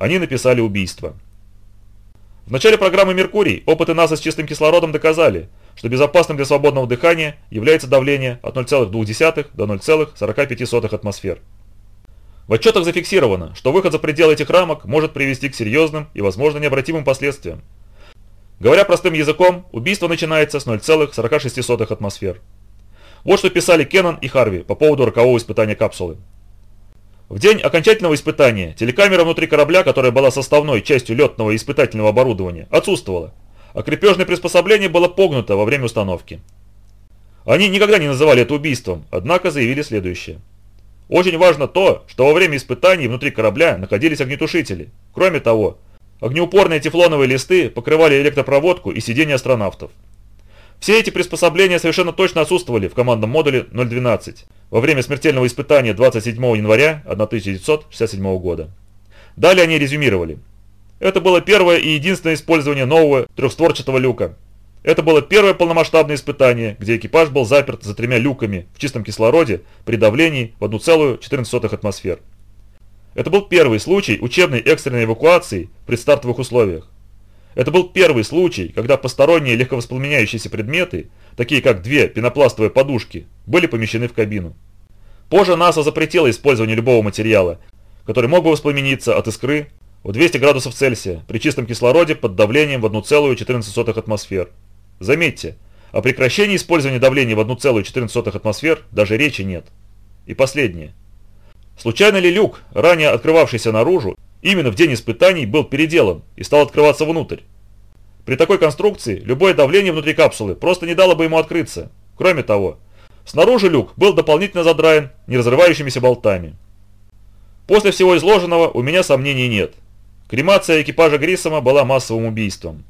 Они написали убийство. В начале программы «Меркурий» опыты НАСА с чистым кислородом доказали, что безопасным для свободного дыхания является давление от 0,2 до 0,45 атмосфер. В отчетах зафиксировано, что выход за пределы этих рамок может привести к серьезным и, возможно, необратимым последствиям. Говоря простым языком, убийство начинается с 0,46 атмосфер. Вот что писали Кеннон и Харви по поводу рокового испытания капсулы. В день окончательного испытания телекамера внутри корабля, которая была составной частью летного испытательного оборудования, отсутствовала, а крепежное приспособление было погнуто во время установки. Они никогда не называли это убийством, однако заявили следующее. Очень важно то, что во время испытаний внутри корабля находились огнетушители. Кроме того, огнеупорные тефлоновые листы покрывали электропроводку и сиденья астронавтов. Все эти приспособления совершенно точно отсутствовали в командном модуле 012 во время смертельного испытания 27 января 1967 года. Далее они резюмировали. Это было первое и единственное использование нового трехстворчатого люка. Это было первое полномасштабное испытание, где экипаж был заперт за тремя люками в чистом кислороде при давлении в 1,14 атмосфер. Это был первый случай учебной экстренной эвакуации в предстартовых условиях. Это был первый случай, когда посторонние легковоспламеняющиеся предметы, такие как две пенопластовые подушки, были помещены в кабину. Позже НАСА запретила использование любого материала, который мог бы воспламениться от искры в 200 градусов Цельсия при чистом кислороде под давлением в 1,14 атмосфер. Заметьте, о прекращении использования давления в 1,14 атмосфер даже речи нет. И последнее. Случайно ли люк, ранее открывавшийся наружу, именно в день испытаний был переделан и стал открываться внутрь. При такой конструкции любое давление внутри капсулы просто не дало бы ему открыться. Кроме того, снаружи люк был дополнительно задраен неразрывающимися болтами. После всего изложенного у меня сомнений нет. Кремация экипажа Гриссома была массовым убийством.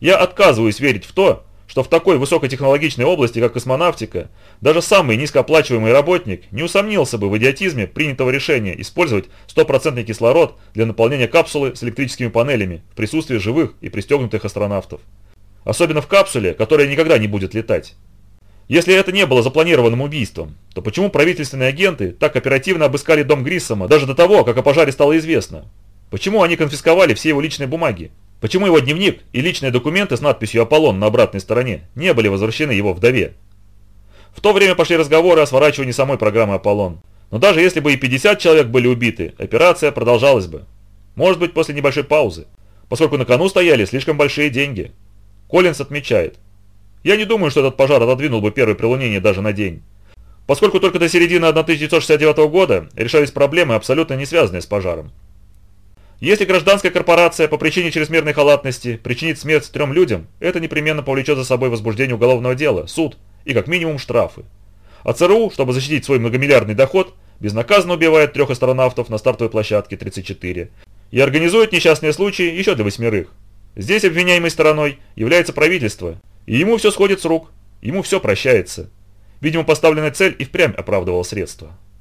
Я отказываюсь верить в то, что в такой высокотехнологичной области, как космонавтика, даже самый низкооплачиваемый работник не усомнился бы в идиотизме принятого решения использовать стопроцентный кислород для наполнения капсулы с электрическими панелями в присутствии живых и пристегнутых астронавтов. Особенно в капсуле, которая никогда не будет летать. Если это не было запланированным убийством, то почему правительственные агенты так оперативно обыскали дом Гриссома даже до того, как о пожаре стало известно? Почему они конфисковали все его личные бумаги? Почему его дневник и личные документы с надписью «Аполлон» на обратной стороне не были возвращены его вдове? В то время пошли разговоры о сворачивании самой программы «Аполлон». Но даже если бы и 50 человек были убиты, операция продолжалась бы. Может быть, после небольшой паузы, поскольку на кону стояли слишком большие деньги. Коллинс отмечает. Я не думаю, что этот пожар отодвинул бы первое прилунение даже на день. Поскольку только до середины 1969 года решались проблемы, абсолютно не связанные с пожаром. Если гражданская корпорация по причине чрезмерной халатности причинит смерть трем людям, это непременно повлечет за собой возбуждение уголовного дела, суд и как минимум штрафы. А ЦРУ, чтобы защитить свой многомиллиардный доход, безнаказанно убивает трех астронавтов на стартовой площадке 34 и организует несчастные случаи еще для восьмерых. Здесь обвиняемой стороной является правительство, и ему все сходит с рук, ему все прощается. Видимо, поставленная цель и впрямь оправдывала средства.